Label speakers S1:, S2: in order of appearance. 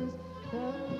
S1: is.